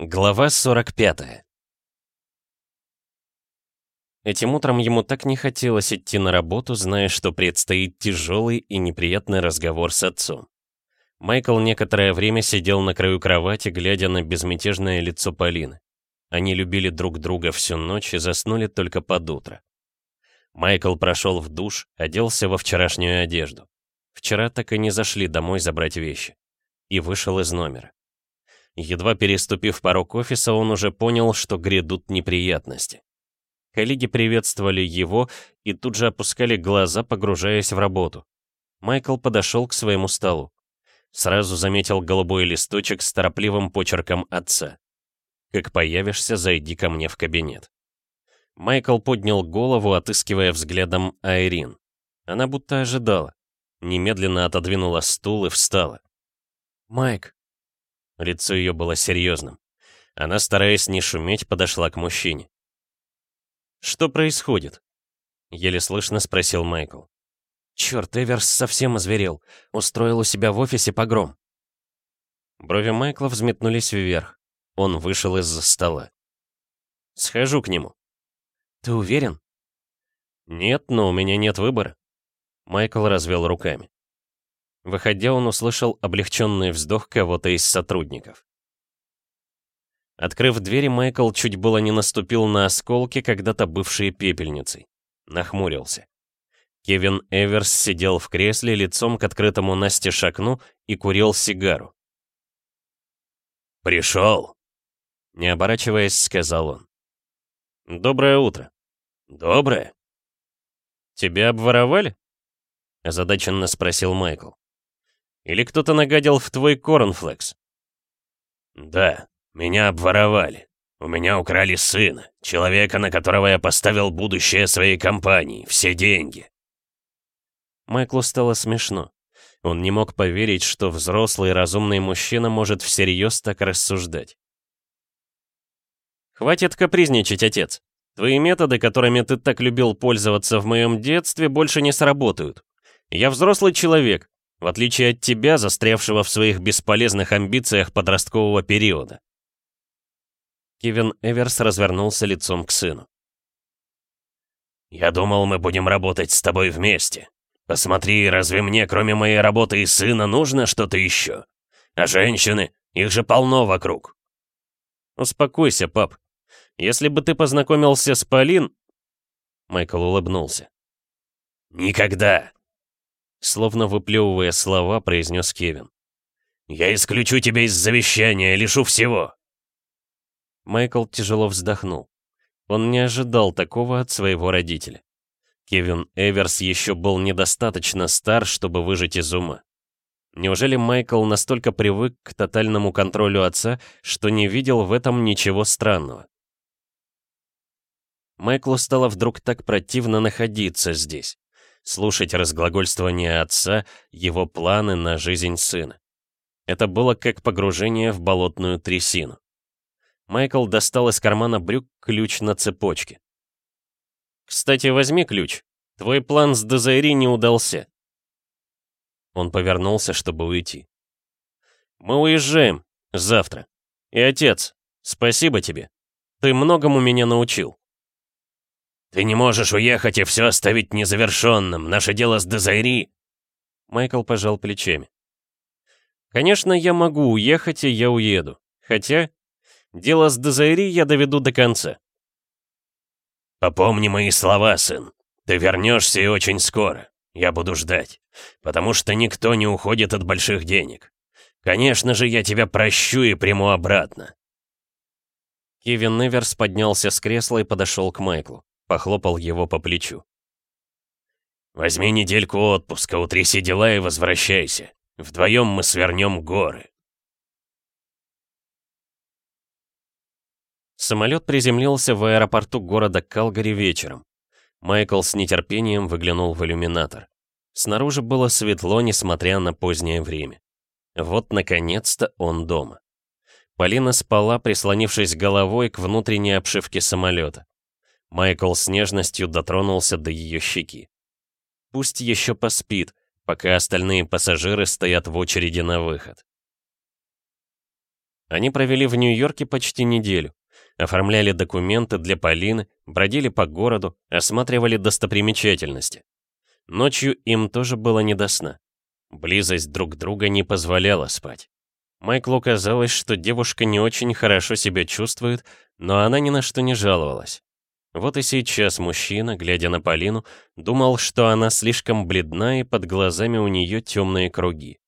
Глава 45 Этим утром ему так не хотелось идти на работу, зная, что предстоит тяжелый и неприятный разговор с отцом. Майкл некоторое время сидел на краю кровати, глядя на безмятежное лицо Полины. Они любили друг друга всю ночь и заснули только под утро. Майкл прошел в душ, оделся во вчерашнюю одежду. Вчера так и не зашли домой забрать вещи. И вышел из номера. Едва переступив порог офиса, он уже понял, что грядут неприятности. Коллеги приветствовали его и тут же опускали глаза, погружаясь в работу. Майкл подошел к своему столу. Сразу заметил голубой листочек с торопливым почерком отца. «Как появишься, зайди ко мне в кабинет». Майкл поднял голову, отыскивая взглядом Айрин. Она будто ожидала. Немедленно отодвинула стул и встала. «Майк, Лицо ее было серьезным. Она, стараясь не шуметь, подошла к мужчине. «Что происходит?» — еле слышно спросил Майкл. «Черт, Эверс совсем озверел. Устроил у себя в офисе погром». Брови Майкла взметнулись вверх. Он вышел из-за стола. «Схожу к нему». «Ты уверен?» «Нет, но у меня нет выбора». Майкл развел руками. Выходя, он услышал облегченный вздох кого-то из сотрудников. Открыв дверь, Майкл чуть было не наступил на осколки, когда-то бывшие пепельницей. Нахмурился. Кевин Эверс сидел в кресле лицом к открытому Насте окну и курил сигару. «Пришел!» Не оборачиваясь, сказал он. «Доброе утро». «Доброе?» «Тебя обворовали?» Озадаченно спросил Майкл. Или кто-то нагадил в твой корнфлекс?» «Да, меня обворовали. У меня украли сына, человека, на которого я поставил будущее своей компании, все деньги». Майклу стало смешно. Он не мог поверить, что взрослый разумный мужчина может всерьез так рассуждать. «Хватит капризничать, отец. Твои методы, которыми ты так любил пользоваться в моем детстве, больше не сработают. Я взрослый человек, в отличие от тебя, застрявшего в своих бесполезных амбициях подросткового периода. Кевин Эверс развернулся лицом к сыну. «Я думал, мы будем работать с тобой вместе. Посмотри, разве мне, кроме моей работы и сына, нужно что-то еще? А женщины, их же полно вокруг». «Успокойся, пап. Если бы ты познакомился с Полин...» Майкл улыбнулся. «Никогда. Словно выплевывая слова, произнес Кевин. «Я исключу тебя из завещания, лишу всего!» Майкл тяжело вздохнул. Он не ожидал такого от своего родителя. Кевин Эверс еще был недостаточно стар, чтобы выжить из ума. Неужели Майкл настолько привык к тотальному контролю отца, что не видел в этом ничего странного? Майклу стало вдруг так противно находиться здесь слушать разглагольствование отца, его планы на жизнь сына. Это было как погружение в болотную трясину. Майкл достал из кармана брюк ключ на цепочке. «Кстати, возьми ключ. Твой план с Дезайри не удался». Он повернулся, чтобы уйти. «Мы уезжаем. Завтра. И, отец, спасибо тебе. Ты многому меня научил». «Ты не можешь уехать и все оставить незавершенным. Наше дело с Дезайри!» Майкл пожал плечами. «Конечно, я могу уехать, и я уеду. Хотя, дело с Дезайри я доведу до конца». «Попомни мои слова, сын. Ты вернешься и очень скоро. Я буду ждать. Потому что никто не уходит от больших денег. Конечно же, я тебя прощу и приму обратно». Кевин Неверс поднялся с кресла и подошел к Майклу. Похлопал его по плечу. «Возьми недельку отпуска, утряси дела и возвращайся. Вдвоем мы свернем горы». Самолет приземлился в аэропорту города Калгари вечером. Майкл с нетерпением выглянул в иллюминатор. Снаружи было светло, несмотря на позднее время. Вот, наконец-то, он дома. Полина спала, прислонившись головой к внутренней обшивке самолета. Майкл с нежностью дотронулся до ее щеки. Пусть еще поспит, пока остальные пассажиры стоят в очереди на выход. Они провели в Нью-Йорке почти неделю. Оформляли документы для Полины, бродили по городу, осматривали достопримечательности. Ночью им тоже было не до сна. Близость друг друга не позволяла спать. Майклу казалось, что девушка не очень хорошо себя чувствует, но она ни на что не жаловалась. Вот и сейчас мужчина, глядя на Полину, думал, что она слишком бледна и под глазами у нее темные круги.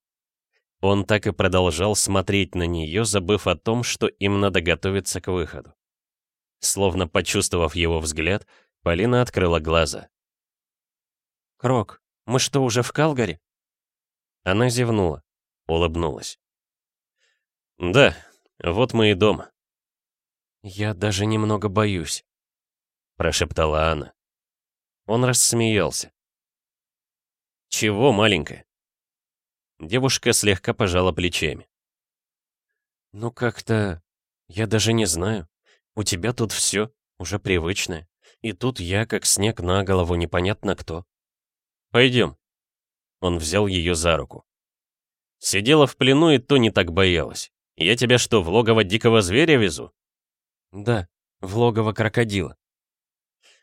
Он так и продолжал смотреть на нее, забыв о том, что им надо готовиться к выходу. Словно почувствовав его взгляд, Полина открыла глаза. «Крок, мы что, уже в Калгари?» Она зевнула, улыбнулась. «Да, вот мы и дома». «Я даже немного боюсь», — прошептала она. Он рассмеялся. «Чего, маленькая?» Девушка слегка пожала плечами. «Ну как-то... Я даже не знаю. У тебя тут все уже привычное. И тут я, как снег на голову, непонятно кто. Пойдем». Он взял ее за руку. «Сидела в плену и то не так боялась. Я тебя что, в логово дикого зверя везу?» «Да, в логово крокодила».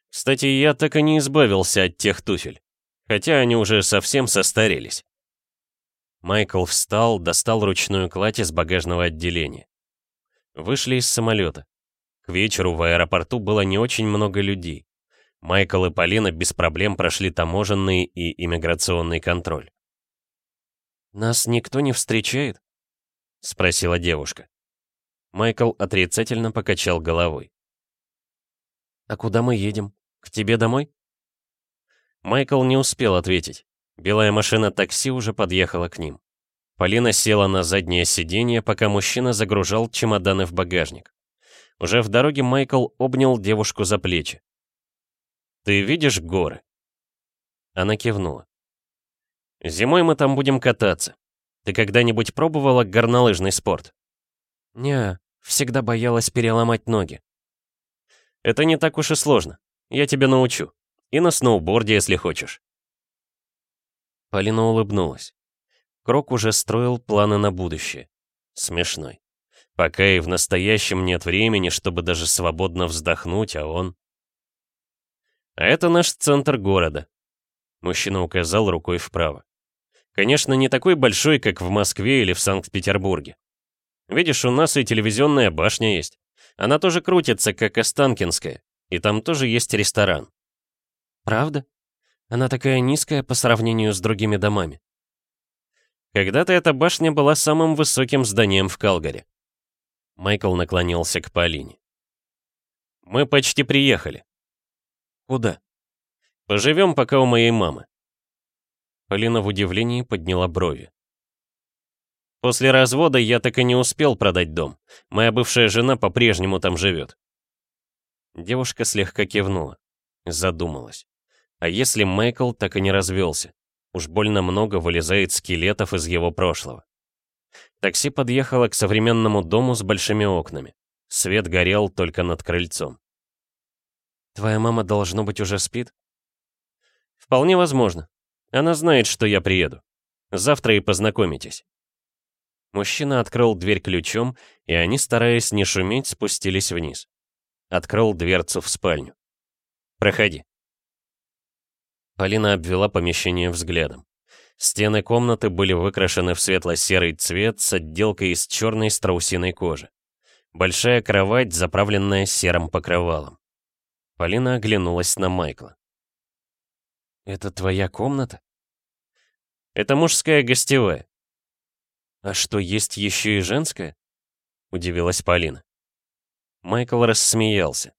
Кстати, я так и не избавился от тех туфель. Хотя они уже совсем состарились. Майкл встал, достал ручную кладь из багажного отделения. Вышли из самолета. К вечеру в аэропорту было не очень много людей. Майкл и Полина без проблем прошли таможенный и иммиграционный контроль. «Нас никто не встречает?» — спросила девушка. Майкл отрицательно покачал головой. «А куда мы едем? К тебе домой?» Майкл не успел ответить. Белая машина такси уже подъехала к ним. Полина села на заднее сиденье, пока мужчина загружал чемоданы в багажник. Уже в дороге Майкл обнял девушку за плечи. «Ты видишь горы?» Она кивнула. «Зимой мы там будем кататься. Ты когда-нибудь пробовала горнолыжный спорт?» «Не, всегда боялась переломать ноги». «Это не так уж и сложно. Я тебя научу. И на сноуборде, если хочешь». Полина улыбнулась. Крок уже строил планы на будущее. Смешной. Пока и в настоящем нет времени, чтобы даже свободно вздохнуть, а он... А это наш центр города. Мужчина указал рукой вправо. Конечно, не такой большой, как в Москве или в Санкт-Петербурге. Видишь, у нас и телевизионная башня есть. Она тоже крутится, как Останкинская. И там тоже есть ресторан. Правда? Она такая низкая по сравнению с другими домами. Когда-то эта башня была самым высоким зданием в Калгари. Майкл наклонился к Полине. «Мы почти приехали». «Куда?» «Поживем пока у моей мамы». Полина в удивлении подняла брови. «После развода я так и не успел продать дом. Моя бывшая жена по-прежнему там живет». Девушка слегка кивнула. Задумалась. А если Майкл так и не развелся? Уж больно много вылезает скелетов из его прошлого. Такси подъехало к современному дому с большими окнами. Свет горел только над крыльцом. «Твоя мама, должно быть, уже спит?» «Вполне возможно. Она знает, что я приеду. Завтра и познакомитесь». Мужчина открыл дверь ключом, и они, стараясь не шуметь, спустились вниз. Открыл дверцу в спальню. «Проходи». Полина обвела помещение взглядом. Стены комнаты были выкрашены в светло-серый цвет с отделкой из черной страусиной кожи. Большая кровать, заправленная серым покрывалом. Полина оглянулась на Майкла. «Это твоя комната?» «Это мужская гостевая». «А что, есть еще и женская?» — удивилась Полина. Майкл рассмеялся.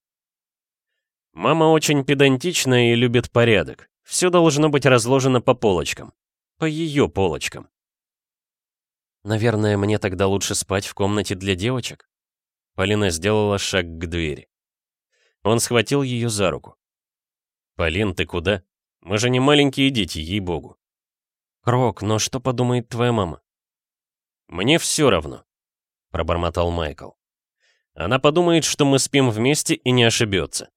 «Мама очень педантичная и любит порядок. Все должно быть разложено по полочкам. По ее полочкам. Наверное, мне тогда лучше спать в комнате для девочек. Полина сделала шаг к двери. Он схватил ее за руку. «Полин, ты куда? Мы же не маленькие дети, ей-богу». «Крок, но что подумает твоя мама?» «Мне все равно», — пробормотал Майкл. «Она подумает, что мы спим вместе и не ошибется».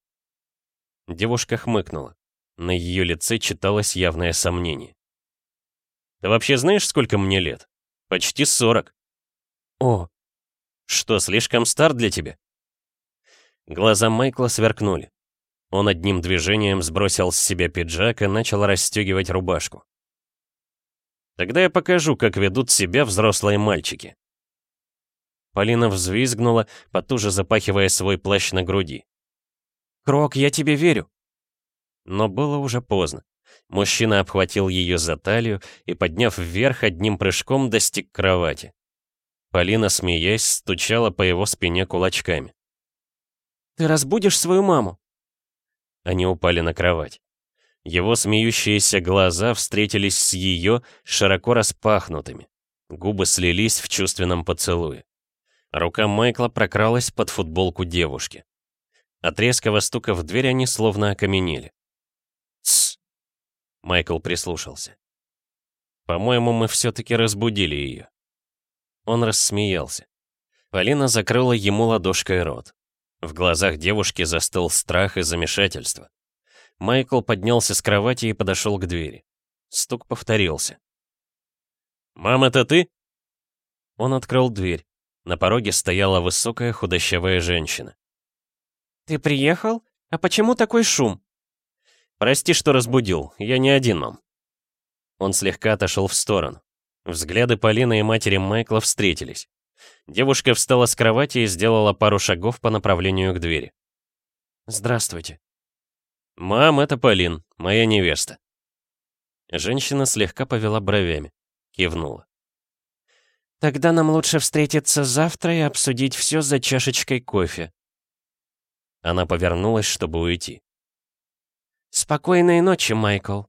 Девушка хмыкнула. На ее лице читалось явное сомнение. «Ты вообще знаешь, сколько мне лет? Почти сорок». «О, Что, слишком стар для тебя?» Глаза Майкла сверкнули. Он одним движением сбросил с себя пиджак и начал расстегивать рубашку. «Тогда я покажу, как ведут себя взрослые мальчики». Полина взвизгнула, потуже запахивая свой плащ на груди. «Крок, я тебе верю!» Но было уже поздно. Мужчина обхватил ее за талию и, подняв вверх, одним прыжком достиг кровати. Полина, смеясь, стучала по его спине кулачками. «Ты разбудишь свою маму!» Они упали на кровать. Его смеющиеся глаза встретились с ее широко распахнутыми. Губы слились в чувственном поцелуе. Рука Майкла прокралась под футболку девушки. От резкого стука в дверь они словно окаменели. «Тсс!» Майкл прислушался. «По-моему, мы все-таки разбудили ее». Он рассмеялся. Полина закрыла ему ладошкой рот. В глазах девушки застыл страх и замешательство. Майкл поднялся с кровати и подошел к двери. Стук повторился. «Мам, это ты?» Он открыл дверь. На пороге стояла высокая худощавая женщина. «Ты приехал? А почему такой шум?» «Прости, что разбудил. Я не один, мам». Он слегка отошел в сторону. Взгляды Полины и матери Майкла встретились. Девушка встала с кровати и сделала пару шагов по направлению к двери. «Здравствуйте». «Мам, это Полин, моя невеста». Женщина слегка повела бровями, кивнула. «Тогда нам лучше встретиться завтра и обсудить все за чашечкой кофе». Она повернулась, чтобы уйти. «Спокойной ночи, Майкл»,